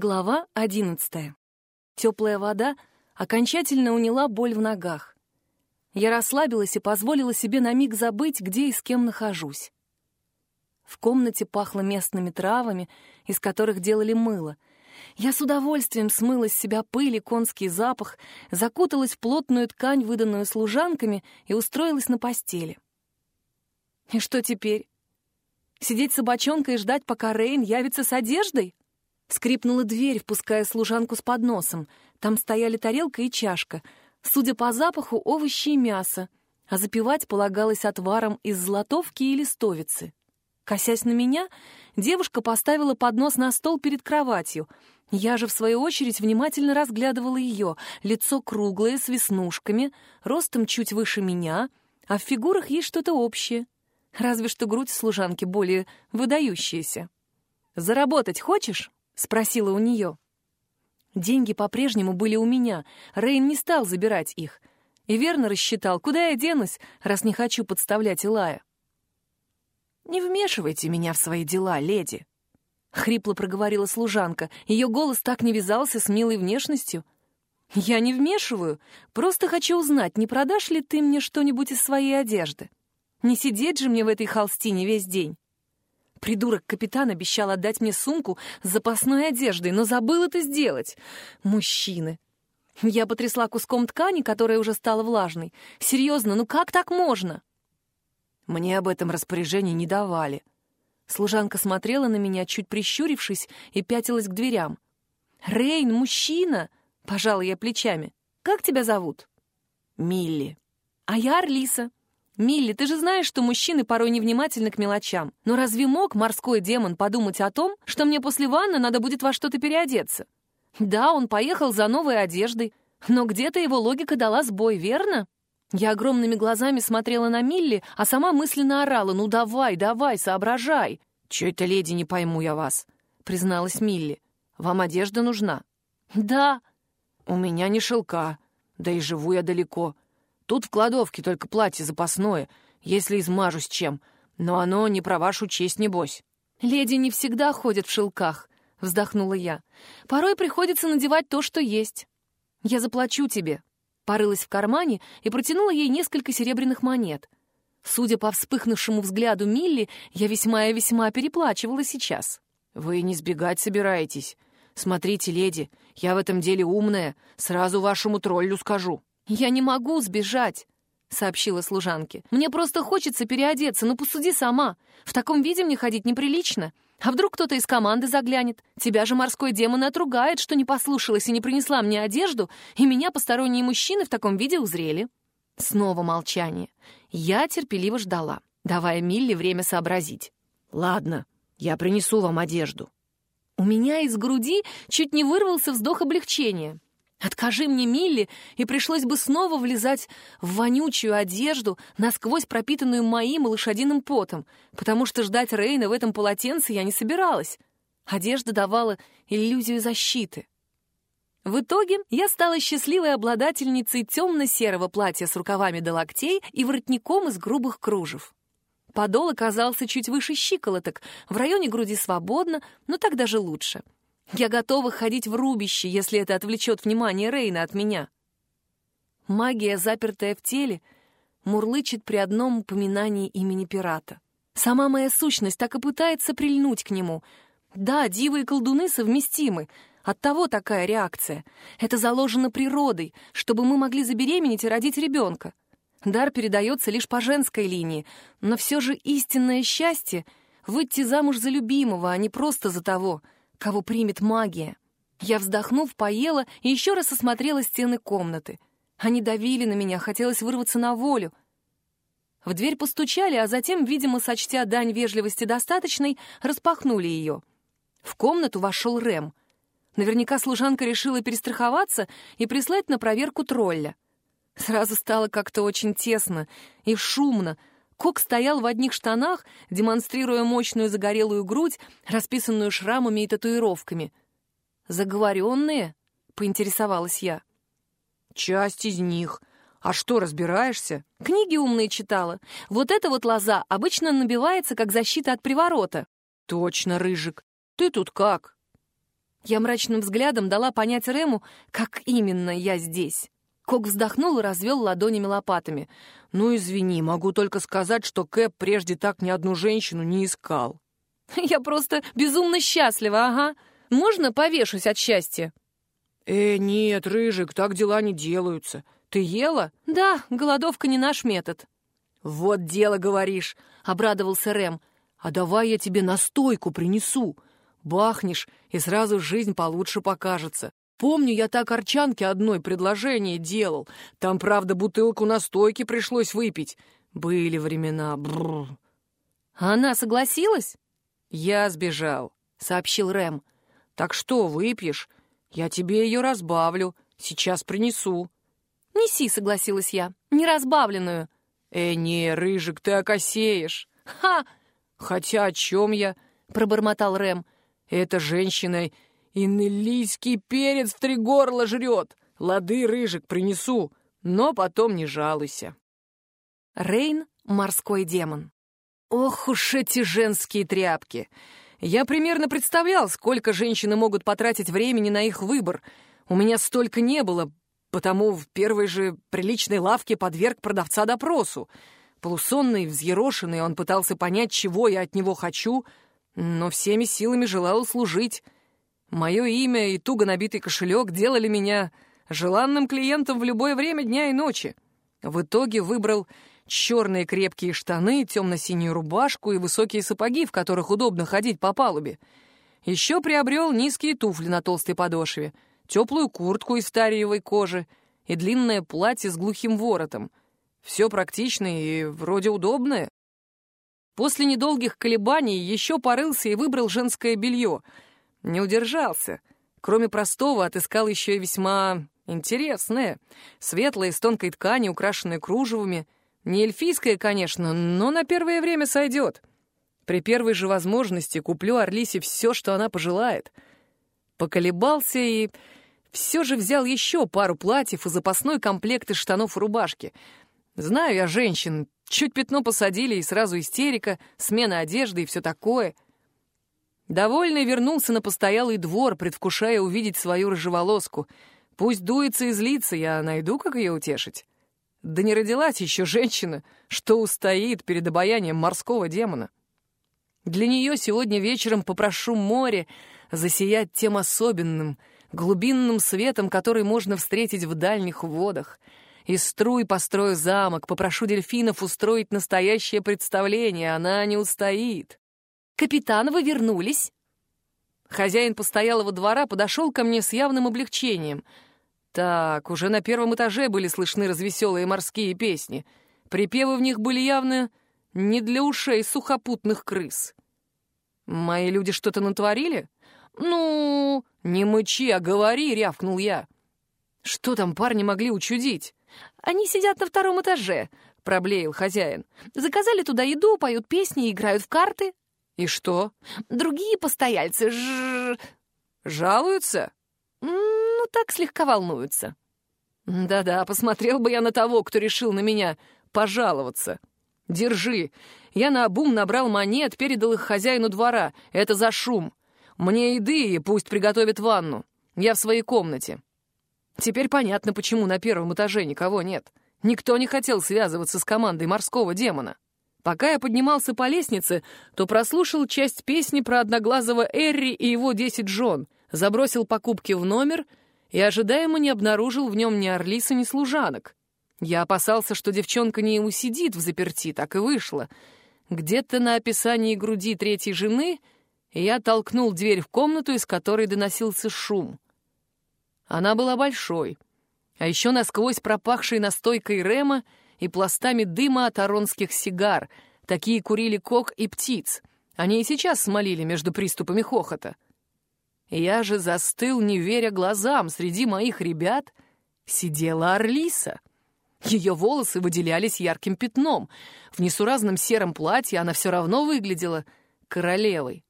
Глава одиннадцатая. Теплая вода окончательно уняла боль в ногах. Я расслабилась и позволила себе на миг забыть, где и с кем нахожусь. В комнате пахло местными травами, из которых делали мыло. Я с удовольствием смыла с себя пыль и конский запах, закуталась в плотную ткань, выданную служанками, и устроилась на постели. И что теперь? Сидеть собачонкой и ждать, пока Рейн явится с одеждой? Скрипнула дверь, впуская служанку с подносом. Там стояли тарелка и чашка. Судя по запаху, овощи и мясо. А запивать полагалось отваром из златовки и листовицы. Косясь на меня, девушка поставила поднос на стол перед кроватью. Я же, в свою очередь, внимательно разглядывала ее. Лицо круглое, с веснушками, ростом чуть выше меня, а в фигурах есть что-то общее. Разве что грудь служанки более выдающаяся. «Заработать хочешь?» — спросила у нее. Деньги по-прежнему были у меня. Рейн не стал забирать их. И верно рассчитал, куда я денусь, раз не хочу подставлять Илая. «Не вмешивайте меня в свои дела, леди», — хрипло проговорила служанка. Ее голос так не вязался с милой внешностью. «Я не вмешиваю. Просто хочу узнать, не продашь ли ты мне что-нибудь из своей одежды? Не сидеть же мне в этой холстине весь день». Придурок-капитан обещал отдать мне сумку с запасной одеждой, но забыл это сделать. Мужчины. Я потрясла куском ткани, которая уже стала влажной. Серьезно, ну как так можно? Мне об этом распоряжение не давали. Служанка смотрела на меня, чуть прищурившись, и пятилась к дверям. «Рейн, мужчина!» — пожала я плечами. «Как тебя зовут?» «Милли». «А я Арлиса. «Милли, ты же знаешь, что мужчины порой невнимательны к мелочам. Но разве мог морской демон подумать о том, что мне после ванны надо будет во что-то переодеться? Да, он поехал за новой одеждой, но где-то его логика дала сбой, верно?» Я огромными глазами смотрела на Милли, а сама мысленно орала «Ну давай, давай, соображай!» «Чё это, леди, не пойму я вас?» — призналась Милли. «Вам одежда нужна?» «Да». «У меня не шелка, да и живу я далеко. Тут в кладовке только платье запасное, если измажусь чем. Но оно не про вашу честь, небось». «Леди не всегда ходят в шелках», — вздохнула я. «Порой приходится надевать то, что есть. Я заплачу тебе». Порылась в кармане и протянула ей несколько серебряных монет. Судя по вспыхнувшему взгляду Милли, я весьма и весьма переплачивала сейчас. «Вы не сбегать собираетесь? Смотрите, леди, я в этом деле умная, сразу вашему троллю скажу». «Я не могу сбежать», — сообщила служанке. «Мне просто хочется переодеться, ну посуди сама. В таком виде мне ходить неприлично. А вдруг кто-то из команды заглянет? Тебя же морской демон отругает, что не послушалась и не принесла мне одежду, и меня посторонние мужчины в таком виде узрели». Снова молчание. Я терпеливо ждала, давая Милли время сообразить. «Ладно, я принесу вам одежду». У меня из груди чуть не вырвался вздох облегчения. Откажи мне Милли, и пришлось бы снова влезать в вонючую одежду, насквозь пропитанную моим лошадиным потом, потому что ждать Рейна в этом полотенце я не собиралась. Одежда давала иллюзию защиты. В итоге я стала счастливой обладательницей темно-серого платья с рукавами до локтей и воротником из грубых кружев. Подол оказался чуть выше щиколоток, в районе груди свободно, но так даже лучше — я готова ходить в рубище, если это отвлечет внимание Рейна от меня. Магия, запертая в теле, мурлычет при одном упоминании имени пирата. Сама моя сущность так и пытается прильнуть к нему. Да, дивы и колдуны совместимы. Оттого такая реакция. Это заложено природой, чтобы мы могли забеременеть и родить ребенка. Дар передается лишь по женской линии, но все же истинное счастье — выйти замуж за любимого, а не просто за того — кого примет магия. Я, вздохнув, поела и еще раз осмотрела стены комнаты. Они давили на меня, хотелось вырваться на волю. В дверь постучали, а затем, видимо, сочтя дань вежливости достаточной, распахнули ее. В комнату вошел Рэм. Наверняка служанка решила перестраховаться и прислать на проверку тролля. Сразу стало как-то очень тесно и шумно, Кок стоял в одних штанах, демонстрируя мощную загорелую грудь, расписанную шрамами и татуировками. «Заговоренные?» — поинтересовалась я. «Часть из них. А что, разбираешься?» «Книги умные читала. Вот эта вот лоза обычно набивается, как защита от приворота». «Точно, Рыжик. Ты тут как?» Я мрачным взглядом дала понять Рему, как именно я здесь. Кок вздохнул и развел ладонями лопатами. «Ну, извини, могу только сказать, что Кэп прежде так ни одну женщину не искал». «Я просто безумно счастлива, ага. Можно повешусь от счастья?» «Э, нет, Рыжик, так дела не делаются. Ты ела?» «Да, голодовка не наш метод». «Вот дело, говоришь», — обрадовался Рэм. «А давай я тебе настойку принесу. Бахнешь, и сразу жизнь получше покажется. Помню, я так Арчанке одной предложение делал. Там, правда, бутылку настойки пришлось выпить. Были времена. Бррр. Она согласилась? Я сбежал, сообщил Рэм. Так что, выпьешь? Я тебе ее разбавлю. Сейчас принесу. Неси, согласилась я. Неразбавленную. Э, не, Рыжик, ты окосеешь. Ха! Хотя о чем я? Пробормотал Рэм. Эта женщина Инелийский перец в три горла жрет. Лады, рыжик, принесу, но потом не жалуйся. Рейн — морской демон. Ох уж эти женские тряпки! Я примерно представлял, сколько женщины могут потратить времени на их выбор. У меня столько не было, потому в первой же приличной лавке подверг продавца допросу. Полусонный, взъерошенный, он пытался понять, чего я от него хочу, но всеми силами желал услужить — Мое имя и туго набитый кошелек делали меня желанным клиентом в любое время дня и ночи. В итоге выбрал черные крепкие штаны, темно-синюю рубашку и высокие сапоги, в которых удобно ходить по палубе. Еще приобрел низкие туфли на толстой подошве, теплую куртку из тариевой кожи и длинное платье с глухим воротом. Все практичное и вроде удобное. После недолгих колебаний еще порылся и выбрал женское белье — не удержался. Кроме простого, отыскал еще и весьма интересное. Светлое, из тонкой ткани, украшенное кружевами. Не эльфийское, конечно, но на первое время сойдет. При первой же возможности куплю Орлисе все, что она пожелает. Поколебался и все же взял еще пару платьев и запасной комплект из штанов и рубашки. Знаю я женщин, чуть пятно посадили, и сразу истерика, смена одежды и все такое — Довольный вернулся на постоялый двор, предвкушая увидеть свою рыжеволоску. Пусть дуется и злится, я найду, как ее утешить. Да не родилась еще женщина, что устоит перед обаянием морского демона. Для нее сегодня вечером попрошу море засиять тем особенным, глубинным светом, который можно встретить в дальних водах. Из струй построю замок, попрошу дельфинов устроить настоящее представление, она не устоит. «Капитан, вы вернулись?» Хозяин постоялого двора подошел ко мне с явным облегчением. Так, уже на первом этаже были слышны развеселые морские песни. Припевы в них были явно не для ушей сухопутных крыс. «Мои люди что-то натворили?» «Ну, не мычи, а говори», — рявкнул я. «Что там парни могли учудить?» «Они сидят на втором этаже», — проблеял хозяин. «Заказали туда еду, поют песни, играют в карты». «И что?» «Другие постояльцы ж... жалуются?» «Ну, так слегка волнуются». «Да-да, посмотрел бы я на того, кто решил на меня пожаловаться. Держи. Я наобум набрал монет, передал их хозяину двора. Это за шум. Мне еды и пусть приготовят ванну. Я в своей комнате». Теперь понятно, почему на первом этаже никого нет. Никто не хотел связываться с командой морского демона. Пока я поднимался по лестнице, то прослушал часть песни про одноглазого Эрри и его десять жен, забросил покупки в номер и ожидаемо не обнаружил в нем ни Орлиса, ни служанок. Я опасался, что девчонка не усидит в заперти, так и вышло. Где-то на описании груди третьей жены я толкнул дверь в комнату, из которой доносился шум. Она была большой, а еще насквозь пропахшей настойкой Рема и пластами дыма от аронских сигар. Такие курили кок и птиц. Они и сейчас смолили между приступами хохота. Я же застыл, не веря глазам. Среди моих ребят сидела Орлиса. Ее волосы выделялись ярким пятном. В несуразном сером платье она все равно выглядела королевой.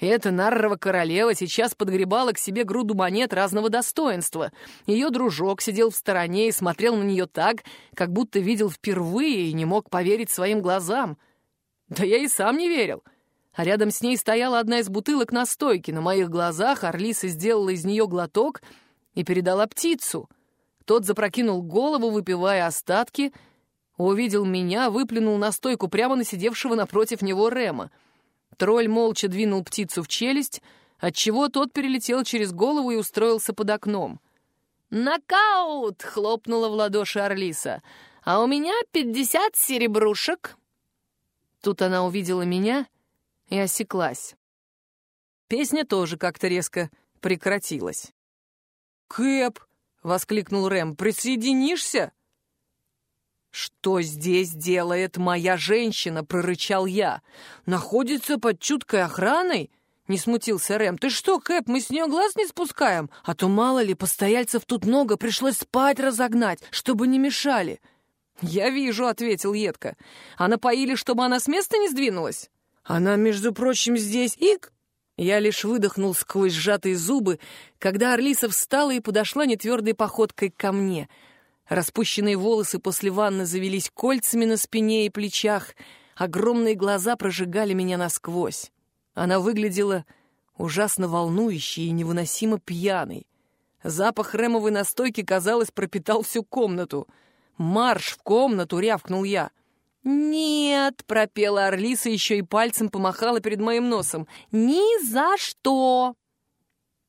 Эта Наррова королева сейчас подгребала к себе груду монет разного достоинства. Ее дружок сидел в стороне и смотрел на нее так, как будто видел впервые и не мог поверить своим глазам. Да я и сам не верил. а рядом с ней стояла одна из бутылок на стойке. На моих глазах Орлиса сделала из нее глоток и передала птицу. Тот запрокинул голову, выпивая остатки, увидел меня, выплюнул на стойку прямо на сидевшего напротив него Рема. Тролль молча двинул птицу в челюсть, отчего тот перелетел через голову и устроился под окном. «Нокаут!» — хлопнула в ладоши Орлиса. «А у меня пятьдесят серебрушек!» Тут она увидела меня и осеклась. Песня тоже как-то резко прекратилась. «Кэп!» — воскликнул Рэм. «Присоединишься?» «Что здесь делает моя женщина?» — прорычал я. «Находится под чуткой охраной?» — не смутился Рэм. «Ты что, Кэп, мы с нее глаз не спускаем? А то, мало ли, постояльцев тут много, пришлось спать разогнать, чтобы не мешали». «Я вижу», — ответил едко. «А напоили, чтобы она с места не сдвинулась?» «Она, между прочим, здесь, ик!» Я лишь выдохнул сквозь сжатые зубы, когда Орлиса встала и подошла нетвердой походкой ко мне. Распущенные волосы после ванны завелись кольцами на спине и плечах, огромные глаза прожигали меня насквозь. Она выглядела ужасно волнующей и невыносимо пьяной. Запах ремовой настойки, казалось, пропитал всю комнату. «Марш в комнату!» — рявкнул я. «Нет!» — пропела Орлиса, еще и пальцем помахала перед моим носом. «Ни за что!»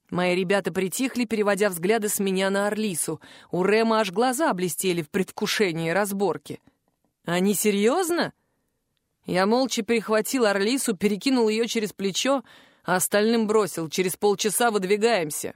Мои ребята притихли, переводя взгляды с меня на Орлису. У Рема аж глаза блестели в предвкушении разборки. «Они серьезно?» Я молча перехватил Орлису, перекинул ее через плечо, а остальным бросил. «Через полчаса выдвигаемся».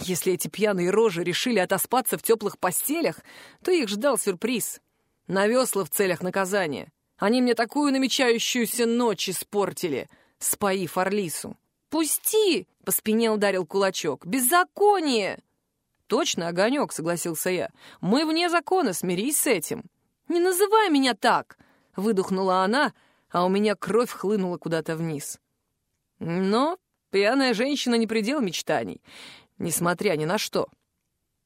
Если эти пьяные рожи решили отоспаться в теплых постелях, то их ждал сюрприз. На весла в целях наказания. Они мне такую намечающуюся ночь испортили, споив Орлису. «Пусти!» — по спине ударил кулачок. «Беззаконие!» «Точно, Огонек», — согласился я. «Мы вне закона, смирись с этим». «Не называй меня так!» — выдохнула она, а у меня кровь хлынула куда-то вниз. Но пьяная женщина не предел мечтаний, несмотря ни на что.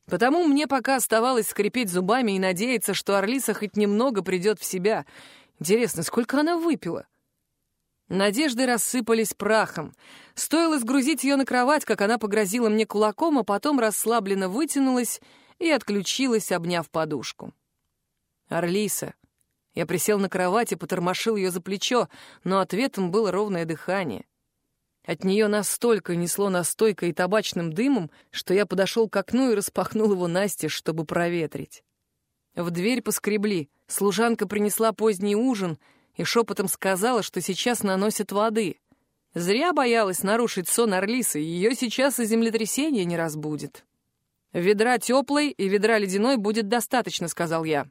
Потому мне пока оставалось скрипеть зубами и надеяться, что Орлиса хоть немного придет в себя. Интересно, сколько она выпила? Надежды рассыпались прахом. Стоило сгрузить ее на кровать, как она погрозила мне кулаком, а потом расслабленно вытянулась и отключилась, обняв подушку. «Орлиса». Я присел на кровать и потормошил ее за плечо, но ответом было ровное дыхание. От нее настолько несло настойкой и табачным дымом, что я подошел к окну и распахнул его настежь, чтобы проветрить. В дверь поскребли. Служанка принесла поздний ужин и шепотом сказала, что сейчас наносят воды. Зря боялась нарушить сон Орлисы, ее сейчас и землетрясение не разбудит. «Ведра теплой и ведра ледяной будет достаточно», — сказал я.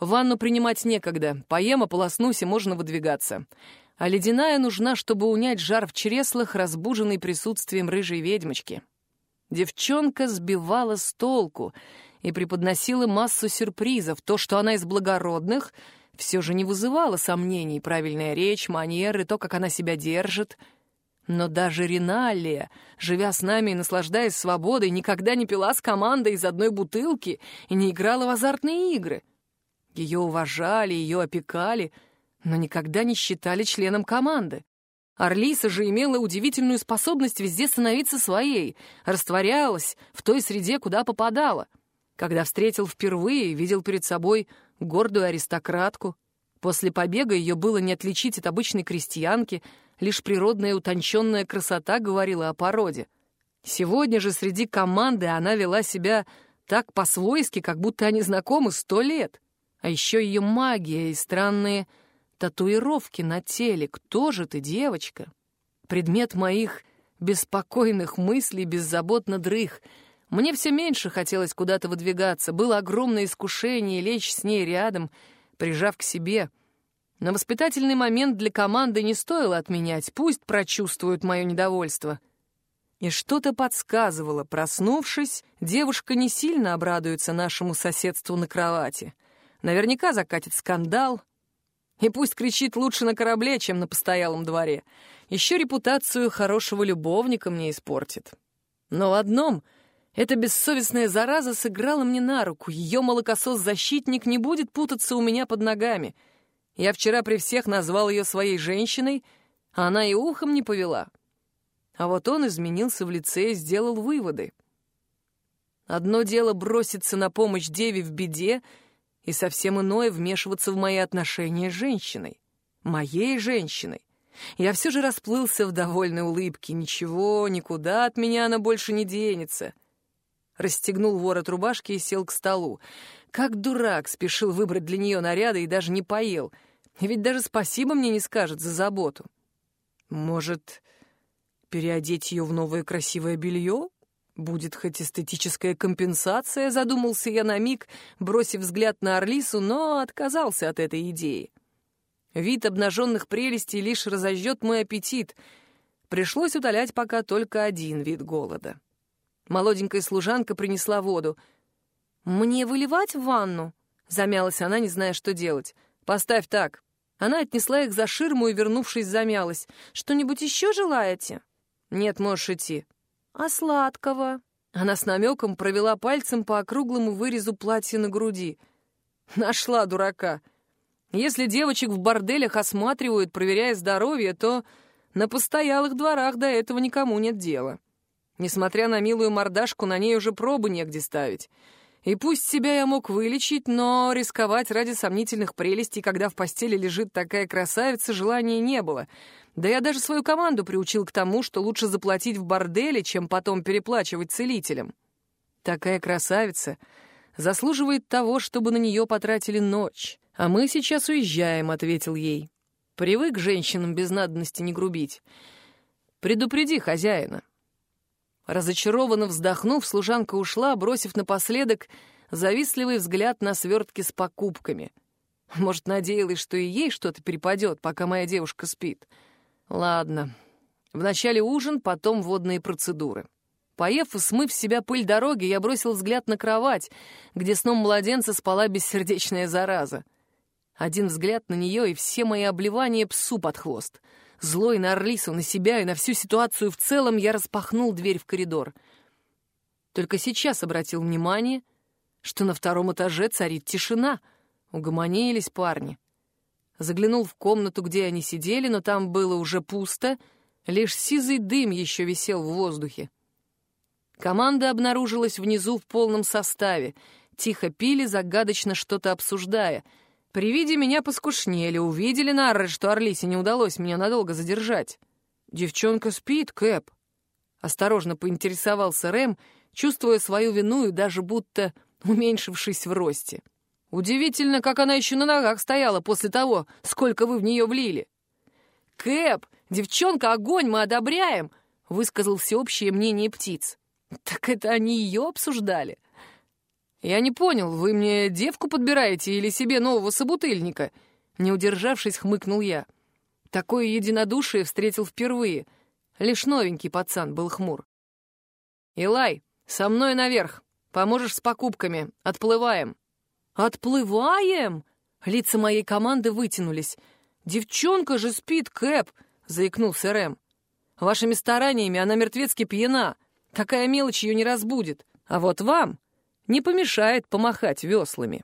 «Ванну принимать некогда. Поем, ополоснусь, и можно выдвигаться а ледяная нужна, чтобы унять жар в чреслах, разбуженный присутствием рыжей ведьмочки. Девчонка сбивала с толку и преподносила массу сюрпризов. То, что она из благородных, все же не вызывало сомнений. Правильная речь, манеры, то, как она себя держит. Но даже Риналия, живя с нами и наслаждаясь свободой, никогда не пила с командой из одной бутылки и не играла в азартные игры. Ее уважали, ее опекали — но никогда не считали членом команды. Орлиса же имела удивительную способность везде становиться своей, растворялась в той среде, куда попадала. Когда встретил впервые, видел перед собой гордую аристократку. После побега ее было не отличить от обычной крестьянки, лишь природная утонченная красота говорила о породе. Сегодня же среди команды она вела себя так по-свойски, как будто они знакомы сто лет. А еще ее магия и странные Татуировки на теле. Кто же ты, девочка? Предмет моих беспокойных мыслей беззаботно дрых. Мне все меньше хотелось куда-то выдвигаться. Было огромное искушение лечь с ней рядом, прижав к себе. Но воспитательный момент для команды не стоило отменять. Пусть прочувствуют мое недовольство. И что-то подсказывало. Проснувшись, девушка не сильно обрадуется нашему соседству на кровати. Наверняка закатит скандал, и пусть кричит лучше на корабле, чем на постоялом дворе. Еще репутацию хорошего любовника мне испортит. Но в одном эта бессовестная зараза сыграла мне на руку. Ее молокосос-защитник не будет путаться у меня под ногами. Я вчера при всех назвал ее своей женщиной, она и ухом не повела. А вот он изменился в лице и сделал выводы. Одно дело броситься на помощь деве в беде, и совсем иное вмешиваться в мои отношения с женщиной. Моей женщиной. Я все же расплылся в довольной улыбке. Ничего, никуда от меня она больше не денется. Расстегнул ворот рубашки и сел к столу. Как дурак спешил выбрать для нее наряды и даже не поел. Ведь даже спасибо мне не скажет за заботу. Может, Переодеть ее в новое красивое белье? Будет хоть эстетическая компенсация, задумался я на миг, бросив взгляд на Орлису, но отказался от этой идеи. Вид обнаженных прелестей лишь разожжет мой аппетит. Пришлось утолять пока только один вид голода. Молоденькая служанка принесла воду. «Мне выливать в ванну?» — замялась она, не зная, что делать. «Поставь так». Она отнесла их за ширму и, вернувшись, замялась. «Что-нибудь еще желаете?» «Нет, можешь идти». «А сладкого?» Она с намеком провела пальцем по округлому вырезу платья на груди. Нашла дурака. Если девочек в борделях осматривают, проверяя здоровье, то на постоялых дворах до этого никому нет дела. Несмотря на милую мордашку, на ней уже пробы негде ставить. И пусть себя я мог вылечить, но рисковать ради сомнительных прелестей, когда в постели лежит такая красавица, желания не было — да я даже свою команду приучил к тому, что лучше заплатить в борделе, чем потом переплачивать целителям. Такая красавица заслуживает того, чтобы на нее потратили ночь. А мы сейчас уезжаем, — ответил ей. Привык женщинам без надобности не грубить. Предупреди хозяина. Разочарованно вздохнув, служанка ушла, бросив напоследок завистливый взгляд на свертки с покупками. Может, надеялась, что и ей что-то перепадет, пока моя девушка спит. — Ладно. Вначале ужин, потом водные процедуры. Поев и смыв себя пыль дороги, я бросил взгляд на кровать, где сном младенца спала бессердечная зараза. Один взгляд на нее, и все мои обливания псу под хвост. Злой на Орлису, на себя и на всю ситуацию в целом я распахнул дверь в коридор. Только сейчас обратил внимание, что на втором этаже царит тишина. Угомонились парни. Заглянул в комнату, где они сидели, но там было уже пусто, лишь сизый дым еще висел в воздухе. Команда обнаружилась внизу в полном составе, тихо пили, загадочно что-то обсуждая. При виде меня поскушнели, увидели нары, что Орлисе не удалось меня надолго задержать. «Девчонка спит, Кэп», — осторожно поинтересовался Рэм, чувствуя свою вину и даже будто уменьшившись в росте. Удивительно, как она еще на ногах стояла после того, сколько вы в нее влили. «Кэп, девчонка, огонь, мы одобряем!» — высказал всеобщее мнение птиц. «Так это они ее обсуждали?» «Я не понял, вы мне девку подбираете или себе нового собутыльника?» Не удержавшись, хмыкнул я. Такое единодушие встретил впервые. Лишь новенький пацан был хмур. «Илай, со мной наверх. Поможешь с покупками. Отплываем». «Отплываем?» Лица моей команды вытянулись. «Девчонка же спит, Кэп!» — заикнулся Рэм. «Вашими стараниями она мертвецки пьяна. Такая мелочь ее не разбудит. А вот вам не помешает помахать веслами».